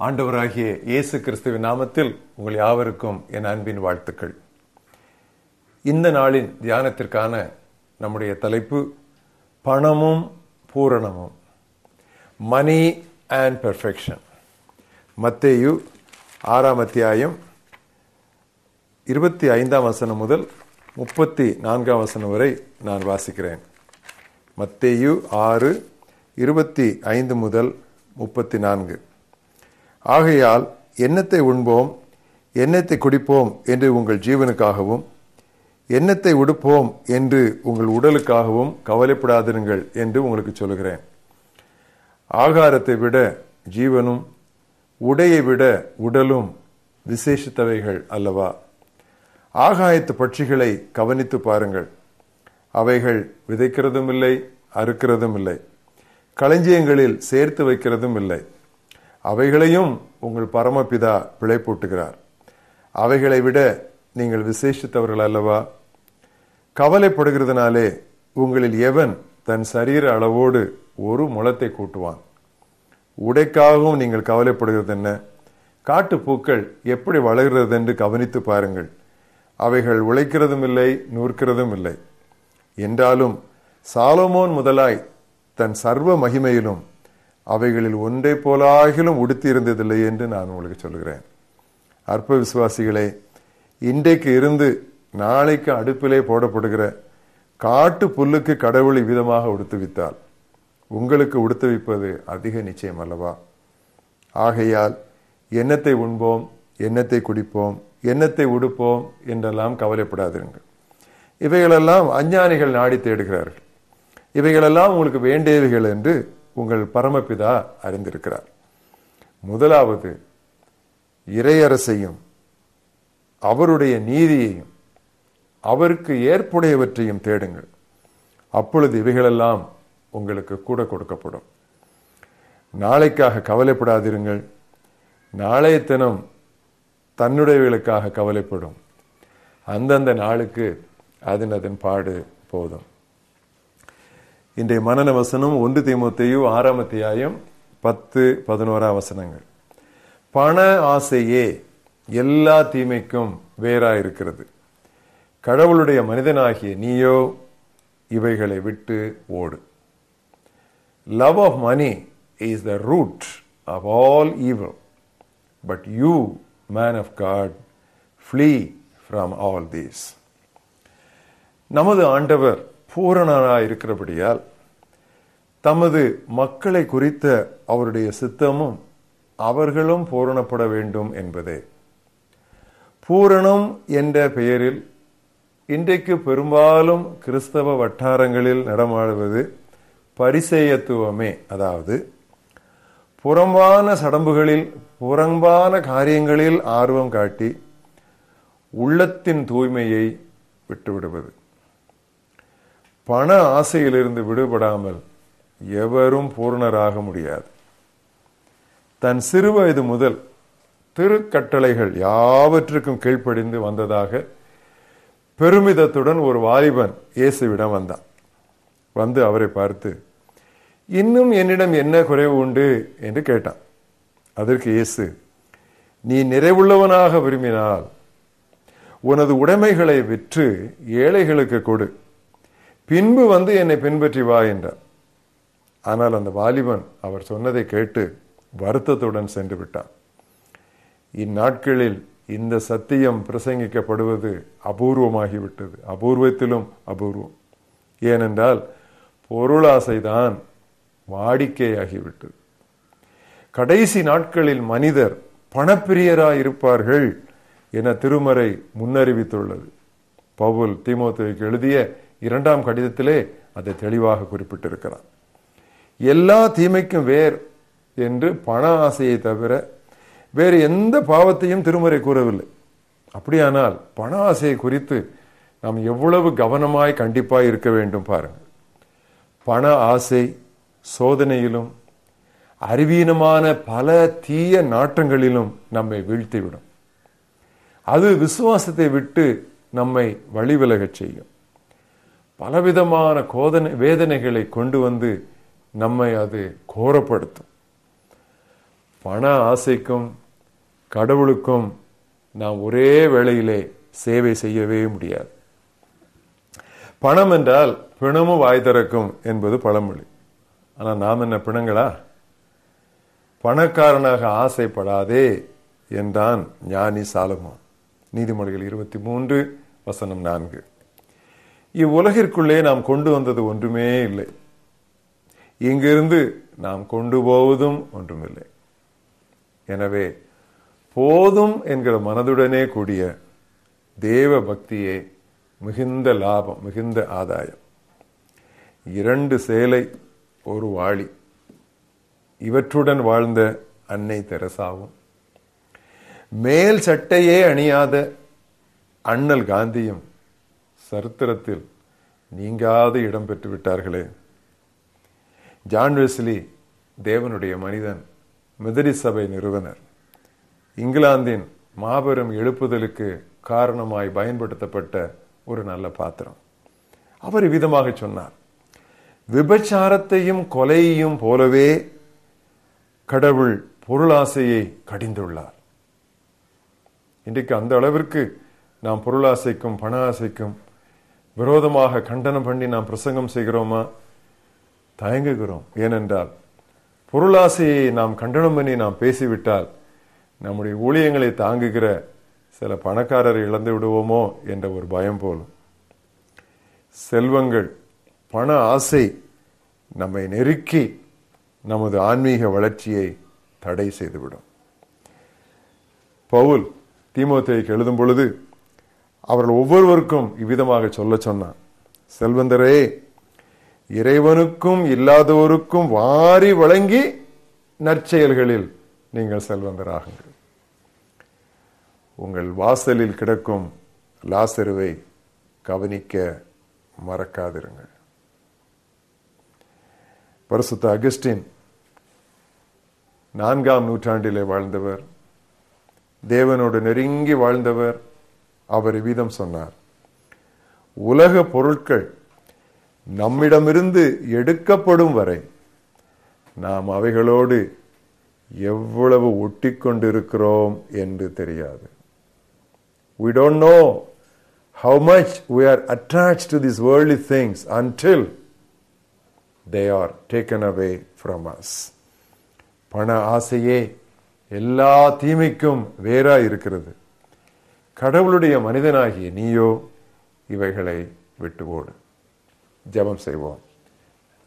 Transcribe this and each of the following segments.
ஆண்டவராகிய இயேசு கிறிஸ்துவின் நாமத்தில் உங்கள் யாவருக்கும் என் அன்பின் வாழ்த்துக்கள். இந்த நாளின் தியானத்திற்கான நம்முடைய தலைப்பு பணமும் பூரணமும். மணி அண்ட் பெர்ஃபெக்ஷன் மத்தேயு ஆறாம் அத்தியாயம் இருபத்தி ஐந்தாம் வசனம் முதல் முப்பத்தி நான்காம் வசனம் வரை நான் வாசிக்கிறேன். மத்தேயு ஆறு இருபத்தி ஐந்து முதல் முப்பத்தி நான்கு. ஆகையால் எண்ணத்தை உண்போம் எண்ணத்தை குடிப்போம் என்று உங்கள் ஜீவனுக்காகவும் எண்ணத்தை உடுப்போம் என்று உங்கள் உடலுக்காகவும் கவலைப்படாதிருங்கள் என்று உங்களுக்கு சொல்கிறேன் ஆகாரத்தை விட ஜீவனும் உடையை விட உடலும் விசேஷித்தவைகள் அல்லவா? ஆகாயத்து பட்சிகளை கவனித்து பாருங்கள். அவைகள் விதைக்கிறதும் இல்லை அறுக்கிறதும் இல்லை களஞ்சியங்களில் சேர்த்து வைக்கிறதும் இல்லை அவைகளையும் உங்கள் பரமபிதா பிழை போட்டுகிறார் அவைகளை விட நீங்கள் விசேஷித்தவர்கள் அல்லவா? கவலைப்படுகிறதுனாலே உங்களில் எவன் தன் சரீர அளவோடு ஒரு முளத்தை கூட்டுவான்? உடைக்காகவும் நீங்கள் கவலைப்படுகிறது என்ன? காட்டு பூக்கள் எப்படி வளர்கிறது என்று கவனித்து பாருங்கள். அவைகள் உழைக்கிறதும் இல்லை நூற்கிறதும் இல்லை. என்றாலும் சாலமோன் முதலாய் தன் சர்வ மகிமையிலும் அவைகளில் ஒன்றை போலாகிலும் உடுத்தியிருந்ததில்லை என்று நான் உங்களுக்கு சொல்கிறேன் அற்ப விசுவாசிகளே இன்றைக்கு இருந்து நாளைக்கு அடுப்பிலே போடப்படுகிற காட்டு புல்லுக்கு கடவுளை விதமாக உடுத்துவித்தால் உங்களுக்கு உடுத்துவிப்பது அதிக நிச்சயம் அல்லவா? ஆகையால் எண்ணத்தை உண்போம் எண்ணத்தை குடிப்போம் எண்ணத்தை உடுப்போம் என்றெல்லாம் கவலைப்படாதிருங்கள். இவைகளெல்லாம் அஞ்ஞானிகள் நாடி தேடுகிறார்கள். இவைகளெல்லாம் உங்களுக்கு வேண்டியவைகள் என்று உங்கள் பரமபிதா அறிந்திருக்கிறார். முதலாவது இறையரசையும் அவருடைய நீதியையும் அவருக்கு ஏற்புடையவற்றையும் தேடுங்கள். அப்பொழுது இவைகளெல்லாம் உங்களுக்கு கூட கொடுக்கப்படும். நாளைக்காக கவலைப்படாதிருங்கள். நாளைய தினம் தன்னுடையவர்களுக்காக கவலைப்படும். அந்தந்த நாளுக்கு அதன் அதன் பாடு போதும். இன்றைய மனன வசனம் ஒன்று தீமுத்தையு ஆறாம் அத்தியாயம் பத்து பதினோரா வசனங்கள். பண ஆசையே எல்லா தீமைக்கும் வேறா இருக்கிறது கடவுளுடைய மனிதனாகிய நீயோ இவைகளை விட்டு ஓடு. Love of money is the root of all evil but you man of God flee from all these நமது ஆண்டவர் பூரணனாக இருக்கிறபடியால் தமது மக்களை குறித்த அவருடைய சித்தமும் அவர்களும் பூரணப்பட வேண்டும் என்பதே. பூரணம் என்ற பெயரில் இன்றைக்கு பெரும்பாலும் கிறிஸ்தவ வட்டாரங்களில் நடமாடுவது பரிசேயத்துவமே. அதாவது புறம்பான சடம்புகளில் புறம்பான காரியங்களில் ஆர்வம் காட்டி உள்ளத்தின் தூய்மையை விட்டுவிடுவது. பண ஆசையிலிருந்து விடுபடாமல் எவரும் பூர்ணராக முடியாது. தன் சிறுவயது முதல் திருக்கட்டளைகள் யாவற்றுக்கும் கீழ்ப்படிந்து வந்ததாக பெருமிதத்துடன் ஒரு வாலிபன் இயேசுவிடம் வந்தான். வந்து அவரை பார்த்து இன்னும் என்னிடம் என்ன குறைவு உண்டு? என்று கேட்டான். அதற்கு இயேசு நீ நிறைவுள்ளவனாக விரும்பினால் உனது உடைமைகளை விற்று ஏழைகளுக்கு கொடு. பின்பு வந்து என்னை பின்பற்றி வா என்றார். ஆனால் அந்த வாலிபன் அவர் சொன்னதை கேட்டு வருத்தத்துடன் சென்று விட்டான். இந்நாட்களில் இந்த சத்தியம் பிரசங்கிக்கப்படுவது அபூர்வமாகிவிட்டது. அபூர்வத்திலும் அபூர்வம். ஏனென்றால் பொருளாசைதான் வாடிக்கையாகிவிட்டது. கடைசி நாட்களில் மனிதர் பணப்பிரியராய் இருப்பார்கள் என திருமறை முன்னறிவித்துள்ளது. பவுல் தீமோத்தேவுக்கு எழுதிய இரண்டாம் கடிதத்திலே அதை தெளிவாக குறிப்பிட்டிருக்கிறார். எல்லா தீமைக்கும் வேர் என்று பண ஆசையை தவிர வேறு எந்த பாவத்தையும் திருமறை கூறவில்லை. அப்படியானால் பண ஆசையை குறித்து நாம் எவ்வளவு கவனமாய் கண்டிப்பாய் இருக்க வேண்டும் பாருங்கள். பண ஆசை சோதனையிலும் அறிவீனமான பல தீய நாட்டங்களிலும் நம்மை வீழ்த்திவிடும். அது விசுவாசத்தை விட்டு நம்மை வழிவிலகச் செய்யும். பலவிதமான கோதனை வேதனைகளை கொண்டு வந்து நம்மை அது கோரப்படுத்தும். பண ஆசைக்கும் கடவுளுக்கும் நாம் ஒரே வேளையிலே சேவை செய்யவே முடியாது. பணம் என்றால் பிணமும் வாய் திறக்கும் என்பது பழமொழி. ஆனால் நாம் என்ன பிணங்களா? பணக்காரனாக ஆசைப்படாதே என்றான் ஞானி சாலமோன். நீதிமொழிகள் இருபத்தி மூன்று வசனம் நான்கு. இவ்வுலகிற்குள்ளே நாம் கொண்டு வந்தது ஒன்றுமே இல்லை. இங்கிருந்து நாம் கொண்டு போவதும் ஒன்றுமில்லை. எனவே போதும் என்கிற மனதுடனே கூடிய தேவ பக்தியே மிகுந்த லாபம் மிகுந்த ஆதாயம். இரண்டு சேலை ஒரு வாளி. இவற்றுடன் வாழ்ந்த அன்னை தெரசாவும். மேல் சட்டையே அணியாத அண்ணல் காந்தியும் சரித்திரத்தில் நீங்காத இடம் பெற்று விட்டார்களே. ஜான் வெஸ்லி தேவனுடைய மனிதன் மிதிரி சபை நிறுவனர். இங்கிலாந்தின் மாபெரும் எழுப்புதலுக்கு காரணமாய் பயன்படுத்தப்பட்ட ஒரு நல்ல பாத்திரம். அவர் விதமாக சொன்னார் விபச்சாரத்தையும் கொலையையும் போலவே கடவுள் பொருளாசையை கடிந்துள்ளார். இன்றைக்கு அந்த அளவிற்கு நாம் பொருளாசைக்கும் பண ஆசைக்கும் விரோதமாக கண்டனம் பண்ணி நாம் பிரசங்கம் செய்கிறோமா? தயங்குகிறோம். ஏனென்றால் பொருளாசையை நாம் கண்டனம் பண்ணி நாம் பேசிவிட்டால் நம்முடைய ஊழியங்களை தாங்குகிற சில பணக்காரரை இழந்து விடுவோமோ என்ற ஒரு பயம் போலும். செல்வங்கள் பண ஆசை நம்மை நெருக்கி நமது ஆன்மீக வளர்ச்சியை தடை செய்துவிடும். பவுல் தீமோத்தேய்க்கு எழுதும் பொழுது அவர்கள் ஒவ்வொருவருக்கும் இவ்விதமாக சொல்ல சொன்னான் செல்வந்தரே இறைவனுக்கும் இல்லாதோருக்கும் வாரி வழங்கி நற்செயல்களில் நீங்கள் செல்வந்தராகுங்கள். உங்கள் வாசலில் கிடக்கும் லாசருவை கவனிக்க மறக்காதிருங்கள். பரிசுத்த அகஸ்டின் நான்காம் நூற்றாண்டிலே வாழ்ந்தவர் தேவனோடு நெருங்கி வாழ்ந்தவர் அவர் இவ்விதம் சொன்னார். உலக பொருட்கள் நம்மிடமிருந்து எடுக்கப்படும் வரை நாம் அவைகளோடு எவ்வளவு ஒட்டி கொண்டிருக்கிறோம் என்று தெரியாது. We don't know how much we are attached to these worldly things until they are taken away from us. பண ஆசையே எல்லா தீமைக்கும் வேறா இருக்கிறது. கடவுளுடைய மனிதனாகிய நீயோ இவைகளை விட்டு ஓடு ஜெபம் செய்வோம்.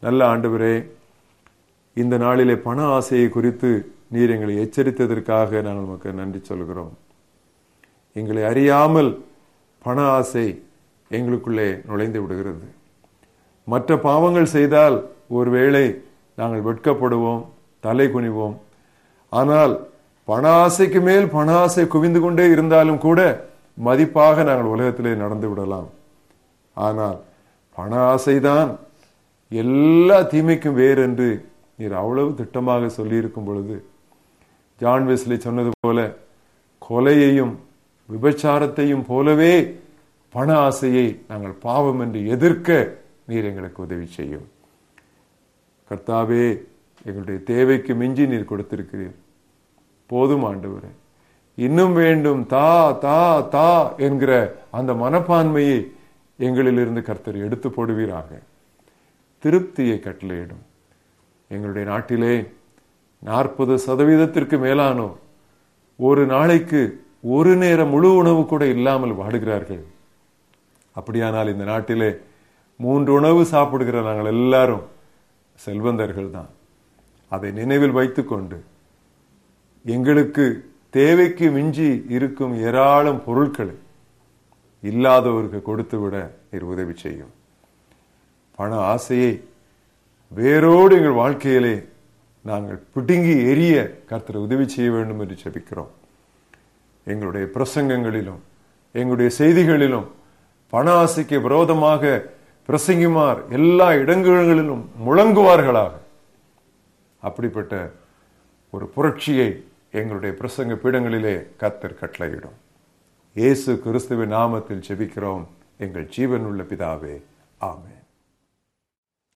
நல்ல ஆண்டுவரே இந்த நாளிலே பண ஆசையை குறித்து நீர் எங்களை எச்சரித்ததற்காக நாங்கள் உமக்கு நன்றி சொல்கிறோம். எங்களை அறியாமல் பண ஆசை எங்களுக்குள்ளே நுழைந்து விடுகிறது. மற்ற பாவங்கள் செய்தால் ஒருவேளை நாங்கள் வெட்கப்படுவோம் தலை குனிவோம். ஆனால் பண ஆசைக்கு மேல் பண ஆசை குவிந்து கொண்டே இருந்தாலும் கூட மதிப்பாக நாங்கள் உலகத்திலே நடந்து விடலாம். ஆனால் பண ஆசைதான் எல்லா தீமைக்கும் வேறு என்று நீர் அவ்வளவு திட்டமாக சொல்லியிருக்கும் பொழுது ஜான் வெஸ்லி சொன்னது போல கொலையையும் விபச்சாரத்தையும் போலவே பண ஆசையை நாங்கள் பாவம் என்று எதிர்க்க நீர் எங்களுக்கு உதவி செய்யும். கர்த்தாவே எங்களுடைய தேவைக்கு மிஞ்சி நீர் கொடுத்திருக்கிறீர். போதும் ஆண்டவரே. இன்னும் வேண்டும் தா தா தா என்கிற அந்த மனப்பான்மையை எங்களிலிருந்து கர்த்தர் எடுத்து போடுவீராக. திருப்தியை கட்டளையிடும். எங்களுடைய நாட்டிலே நாற்பது சதவீதத்திற்கு மேலானோர் ஒரு நாளைக்கு ஒரு நேர முழு உணவு கூட இல்லாமல் வாடுகிறார்கள். அப்படியானால் இந்த நாட்டிலே மூன்று உணவு சாப்பிடுகிற நாங்கள் எல்லாரும் செல்வந்தர்கள் தான் அதை நினைவில் வைத்துக்கொண்டு எங்களுக்கு தேவைக்கு மிஞ்சி இருக்கும் ஏராளம் பொருட்களை இல்லாதவருக்கு கொடுத்து விட நீர் உதவி செய்யும். பண ஆசையை வேரோடு எங்கள் வாழ்க்கையிலே நாங்கள் பிடுங்கி எரிய கர்த்தர் உதவி செய்ய வேண்டும் என்று செபிக்கிறோம் எங்களுடைய பிரசங்கங்களிலும் எங்களுடைய செய்திகளிலும் பண ஆசைக்கு விரோதமாக பிரசங்கிமார் எல்லா இடங்களிலும் முழங்குவார்களாக. அப்படிப்பட்ட ஒரு புரட்சியை எங்களுடைய பிரசங்க பீடங்களிலே கத்தர் கட்டளையிடும். இயேசு கிறிஸ்துவின் நாமத்தில் செபிக்கிறோம் எங்கள் ஜீவனுள்ள பிதாவே ஆமே